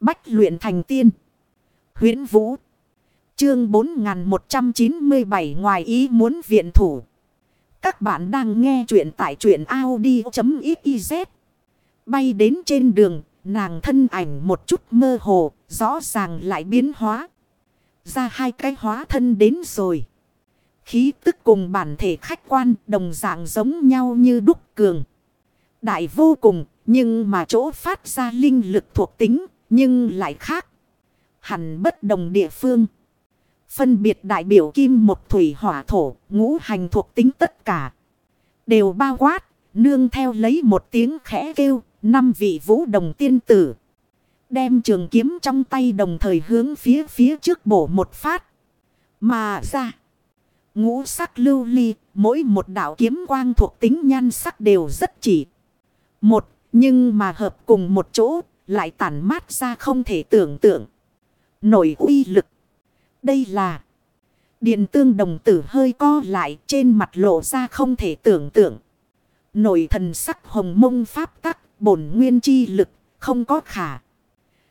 Bách luyện thành tiên. huyễn Vũ. Chương 4197 ngoài ý muốn viện thủ. Các bạn đang nghe truyện tại truyện Audi.xyz. Bay đến trên đường, nàng thân ảnh một chút mơ hồ, rõ ràng lại biến hóa. Ra hai cái hóa thân đến rồi. Khí tức cùng bản thể khách quan đồng dạng giống nhau như đúc cường. Đại vô cùng, nhưng mà chỗ phát ra linh lực thuộc tính, nhưng lại khác. Hẳn bất đồng địa phương. Phân biệt đại biểu kim một thủy hỏa thổ, ngũ hành thuộc tính tất cả. Đều bao quát, nương theo lấy một tiếng khẽ kêu, năm vị vũ đồng tiên tử. Đem trường kiếm trong tay đồng thời hướng phía phía trước bổ một phát. Mà ra. Ngũ sắc lưu ly, mỗi một đạo kiếm quang thuộc tính nhan sắc đều rất chỉ. Một, nhưng mà hợp cùng một chỗ, lại tản mát ra không thể tưởng tượng. Nổi uy lực. Đây là, Điện tương đồng tử hơi co lại trên mặt lộ ra không thể tưởng tượng. Nổi thần sắc hồng mông pháp tắc, bổn nguyên chi lực, không có khả.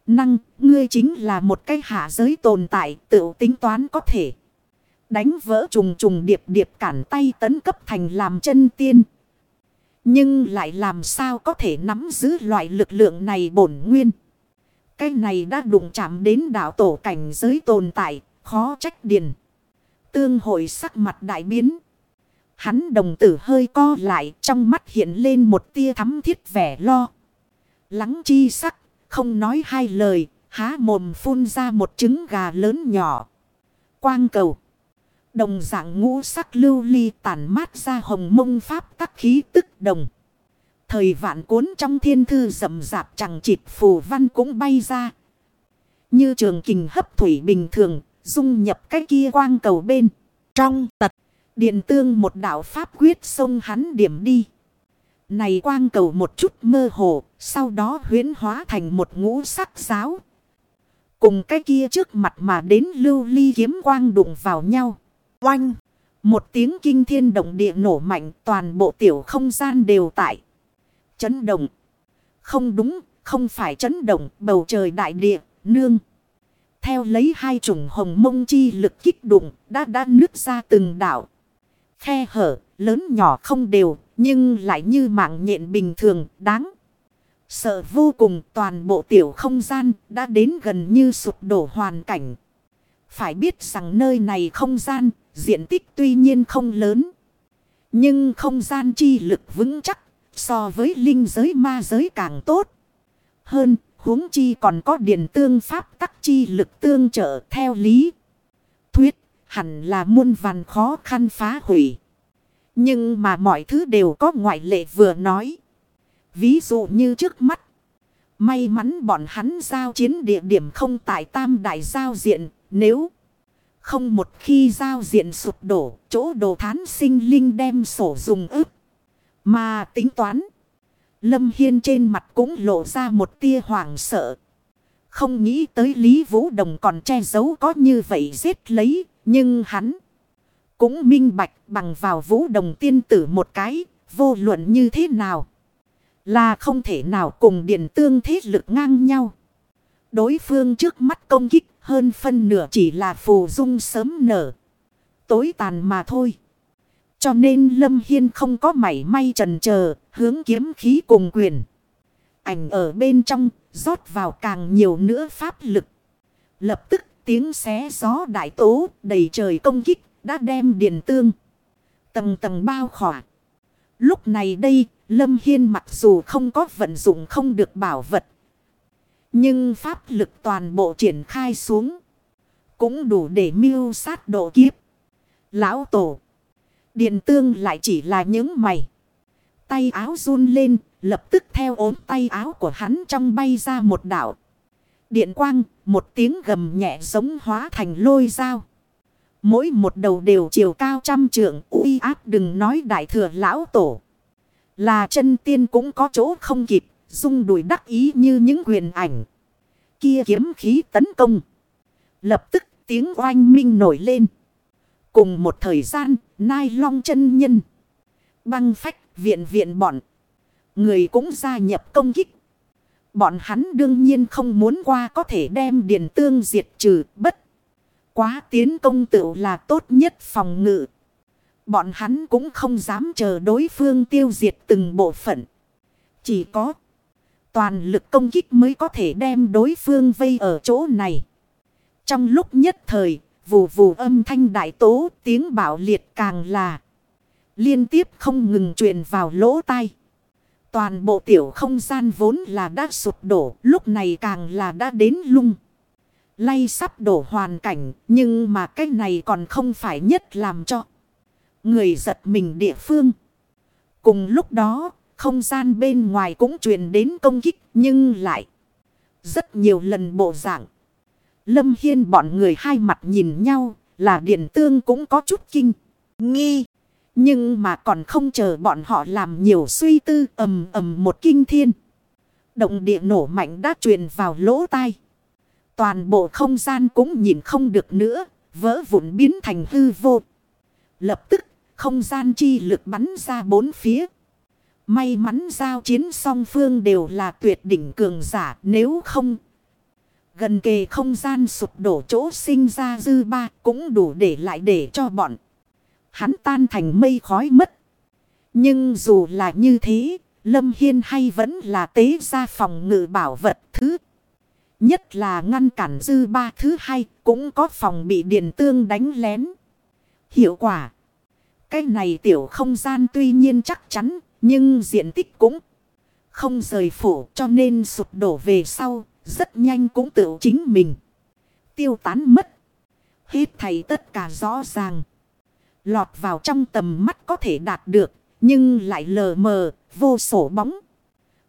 Năng ngươi chính là một cái hạ giới tồn tại, tự tính toán có thể. Đánh vỡ trùng trùng điệp điệp cản tay tấn cấp thành làm chân tiên. Nhưng lại làm sao có thể nắm giữ loại lực lượng này bổn nguyên. Cái này đã đụng chạm đến đảo tổ cảnh giới tồn tại, khó trách điền. Tương hội sắc mặt đại biến. Hắn đồng tử hơi co lại, trong mắt hiện lên một tia thắm thiết vẻ lo. Lắng chi sắc, không nói hai lời, há mồm phun ra một trứng gà lớn nhỏ. Quang cầu. Đồng dạng ngũ sắc lưu ly tản mát ra hồng mông pháp tắc khí tức đồng. Thời vạn cuốn trong thiên thư rậm rạp chẳng chịt phù văn cũng bay ra. Như trường kình hấp thủy bình thường, dung nhập cái kia quang cầu bên. Trong tật, điện tương một đạo pháp quyết xông hắn điểm đi. Này quang cầu một chút mơ hồ, sau đó huyến hóa thành một ngũ sắc giáo. Cùng cái kia trước mặt mà đến lưu ly kiếm quang đụng vào nhau. Oanh! Một tiếng kinh thiên động địa nổ mạnh toàn bộ tiểu không gian đều tại. Chấn động. Không đúng, không phải chấn động bầu trời đại địa, nương. Theo lấy hai chủng hồng mông chi lực kích đụng đã đã nứt ra từng đảo. Khe hở, lớn nhỏ không đều, nhưng lại như mạng nhện bình thường, đáng. Sợ vô cùng toàn bộ tiểu không gian đã đến gần như sụp đổ hoàn cảnh. Phải biết rằng nơi này không gian, diện tích tuy nhiên không lớn. Nhưng không gian chi lực vững chắc, so với linh giới ma giới càng tốt. Hơn, huống chi còn có điển tương pháp tắc chi lực tương trợ theo lý. Thuyết, hẳn là muôn vàn khó khăn phá hủy. Nhưng mà mọi thứ đều có ngoại lệ vừa nói. Ví dụ như trước mắt. May mắn bọn hắn giao chiến địa điểm không tại tam đại giao diện. Nếu không một khi giao diện sụp đổ, chỗ đồ thán sinh linh đem sổ dùng ức. Mà tính toán. Lâm Hiên trên mặt cũng lộ ra một tia hoảng sợ. Không nghĩ tới Lý Vũ Đồng còn che giấu có như vậy giết lấy. Nhưng hắn cũng minh bạch bằng vào Vũ Đồng tiên tử một cái. Vô luận như thế nào. Là không thể nào cùng điện tương thế lực ngang nhau. Đối phương trước mắt công kích hơn phân nửa chỉ là phù dung sớm nở. Tối tàn mà thôi. Cho nên Lâm Hiên không có mảy may trần chờ hướng kiếm khí cùng quyền. Ảnh ở bên trong, rót vào càng nhiều nữa pháp lực. Lập tức tiếng xé gió đại tố đầy trời công kích đã đem điện tương. Tầng tầng bao khỏa. Lúc này đây, Lâm Hiên mặc dù không có vận dụng không được bảo vật. Nhưng pháp lực toàn bộ triển khai xuống. Cũng đủ để mưu sát độ kiếp. Lão Tổ. Điện tương lại chỉ là những mày. Tay áo run lên, lập tức theo ốm tay áo của hắn trong bay ra một đảo. Điện quang, một tiếng gầm nhẹ giống hóa thành lôi dao. Mỗi một đầu đều chiều cao trăm trượng, uy áp đừng nói đại thừa lão tổ. Là chân tiên cũng có chỗ không kịp, dung đuổi đắc ý như những quyền ảnh. Kia kiếm khí tấn công. Lập tức tiếng oanh minh nổi lên. Cùng một thời gian, nai long chân nhân. Băng phách, viện viện bọn. Người cũng gia nhập công kích. Bọn hắn đương nhiên không muốn qua có thể đem điện tương diệt trừ bất. Quá tiến công tựu là tốt nhất phòng ngự. Bọn hắn cũng không dám chờ đối phương tiêu diệt từng bộ phận. Chỉ có toàn lực công kích mới có thể đem đối phương vây ở chỗ này. Trong lúc nhất thời, vù vù âm thanh đại tố tiếng bảo liệt càng là liên tiếp không ngừng truyền vào lỗ tai. Toàn bộ tiểu không gian vốn là đã sụp đổ, lúc này càng là đã đến lung. Lay sắp đổ hoàn cảnh, nhưng mà cái này còn không phải nhất làm cho người giật mình địa phương. Cùng lúc đó, không gian bên ngoài cũng truyền đến công kích, nhưng lại rất nhiều lần bộ dạng. Lâm Hiên bọn người hai mặt nhìn nhau, là điện tương cũng có chút kinh, nghi. Nhưng mà còn không chờ bọn họ làm nhiều suy tư ầm ầm một kinh thiên. Động địa nổ mạnh đã truyền vào lỗ tai. Toàn bộ không gian cũng nhìn không được nữa, vỡ vụn biến thành hư vô. Lập tức, không gian chi lực bắn ra bốn phía. May mắn giao chiến song phương đều là tuyệt đỉnh cường giả nếu không. Gần kề không gian sụp đổ chỗ sinh ra dư ba cũng đủ để lại để cho bọn. Hắn tan thành mây khói mất. Nhưng dù là như thế, Lâm Hiên hay vẫn là tế ra phòng ngự bảo vật thứ. Nhất là ngăn cản dư ba thứ hai cũng có phòng bị điện tương đánh lén. Hiệu quả. Cái này tiểu không gian tuy nhiên chắc chắn, nhưng diện tích cũng không rời phủ cho nên sụp đổ về sau, rất nhanh cũng tự chính mình. Tiêu tán mất. Hết thầy tất cả rõ ràng. Lọt vào trong tầm mắt có thể đạt được. Nhưng lại lờ mờ, vô sổ bóng.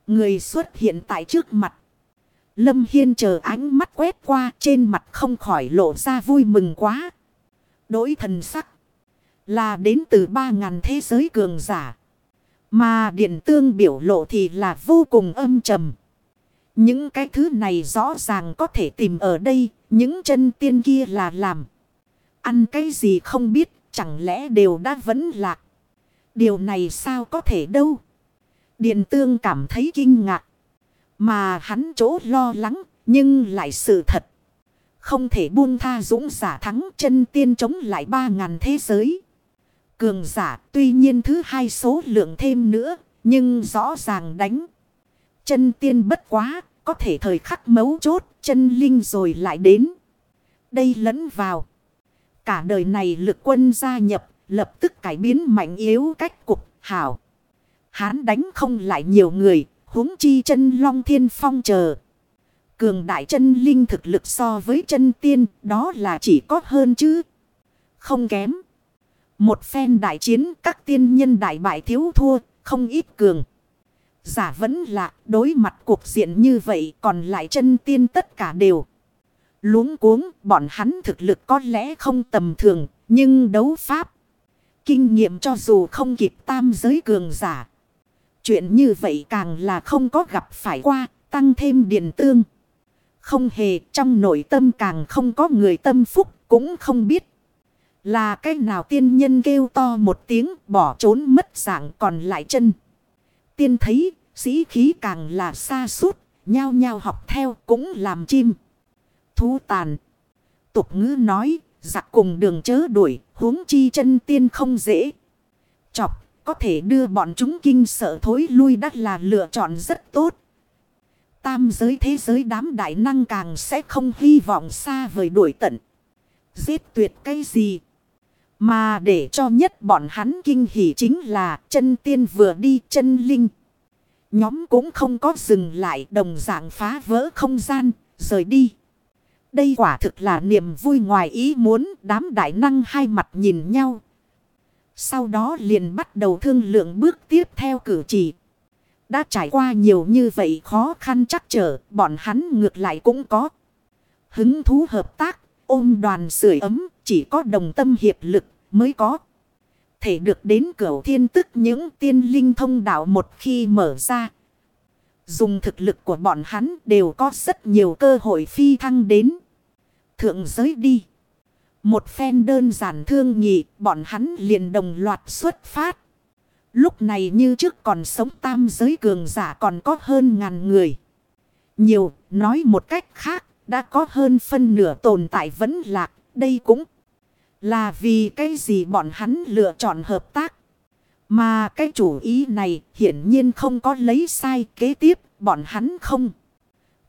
Người xuất hiện tại trước mặt. Lâm Hiên chờ ánh mắt quét qua trên mặt không khỏi lộ ra vui mừng quá. Đối thần sắc. Là đến từ ba ngàn thế giới cường giả. Mà điện tương biểu lộ thì là vô cùng âm trầm. Những cái thứ này rõ ràng có thể tìm ở đây. Những chân tiên kia là làm. Ăn cái gì không biết. Chẳng lẽ đều đã vẫn lạc. Điều này sao có thể đâu. Điện tương cảm thấy kinh ngạc. Mà hắn chỗ lo lắng. Nhưng lại sự thật. Không thể buông tha dũng giả thắng chân tiên chống lại ba ngàn thế giới. Cường giả, tuy nhiên thứ hai số lượng thêm nữa. Nhưng rõ ràng đánh. Chân tiên bất quá. Có thể thời khắc mấu chốt. Chân linh rồi lại đến. Đây lẫn vào. Cả đời này lực quân gia nhập. Lập tức cải biến mạnh yếu cách cục, hảo. Hán đánh không lại nhiều người. huống chi chân long thiên phong chờ. Cường đại chân linh thực lực so với chân tiên. Đó là chỉ có hơn chứ. Không kém. Một phen đại chiến các tiên nhân đại bại thiếu thua, không ít cường. Giả vẫn là đối mặt cuộc diện như vậy còn lại chân tiên tất cả đều. Luống cuống bọn hắn thực lực có lẽ không tầm thường nhưng đấu pháp. Kinh nghiệm cho dù không kịp tam giới cường giả. Chuyện như vậy càng là không có gặp phải qua tăng thêm điện tương. Không hề trong nội tâm càng không có người tâm phúc cũng không biết. Là cái nào tiên nhân kêu to một tiếng bỏ trốn mất dạng còn lại chân. Tiên thấy sĩ khí càng là xa suốt, nhao nhao học theo cũng làm chim. Thú tàn. Tục ngữ nói, giặc cùng đường chớ đuổi, huống chi chân tiên không dễ. Chọc, có thể đưa bọn chúng kinh sợ thối lui đắt là lựa chọn rất tốt. Tam giới thế giới đám đại năng càng sẽ không hy vọng xa vời đuổi tận. Giết tuyệt cái gì? Mà để cho nhất bọn hắn kinh hỉ chính là chân tiên vừa đi chân linh. Nhóm cũng không có dừng lại đồng dạng phá vỡ không gian, rời đi. Đây quả thực là niềm vui ngoài ý muốn đám đại năng hai mặt nhìn nhau. Sau đó liền bắt đầu thương lượng bước tiếp theo cử chỉ. Đã trải qua nhiều như vậy khó khăn chắc trở, bọn hắn ngược lại cũng có. Hứng thú hợp tác, ôm đoàn sưởi ấm, chỉ có đồng tâm hiệp lực mới có. Thể được đến cửa thiên tức những tiên linh thông đạo một khi mở ra. Dùng thực lực của bọn hắn đều có rất nhiều cơ hội phi thăng đến. Thượng giới đi. Một phen đơn giản thương nghị bọn hắn liền đồng loạt xuất phát. Lúc này như trước còn sống tam giới cường giả còn có hơn ngàn người. nhiều, nói một cách khác, đã có hơn phân nửa tồn tại vẫn lạc, đây cũng là vì cái gì bọn hắn lựa chọn hợp tác. Mà cái chủ ý này hiển nhiên không có lấy sai kế tiếp, bọn hắn không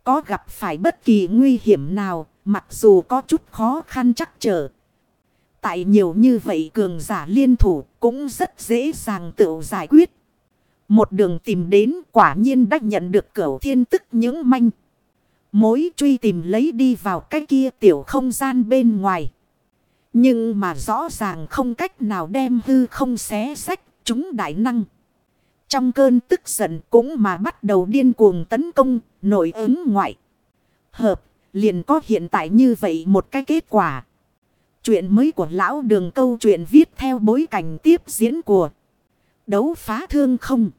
có gặp phải bất kỳ nguy hiểm nào, mặc dù có chút khó khăn chắc trở. Tại nhiều như vậy cường giả liên thủ cũng rất dễ dàng tự giải quyết. Một đường tìm đến quả nhiên đã nhận được cửu thiên tức những manh. Mối truy tìm lấy đi vào cái kia tiểu không gian bên ngoài. Nhưng mà rõ ràng không cách nào đem hư không xé sách chúng đại năng. Trong cơn tức giận cũng mà bắt đầu điên cuồng tấn công, nội ứng ngoại. Hợp, liền có hiện tại như vậy một cái kết quả. Chuyện mới của lão đường câu chuyện viết theo bối cảnh tiếp diễn của đấu phá thương không.